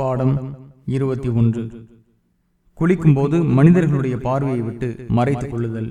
பாடம் இருபத்தி ஒன்று. குளிக்கும்போது மனிதர்களுடைய பார்வையை விட்டு மறைத்துக் கொள்ளுதல்.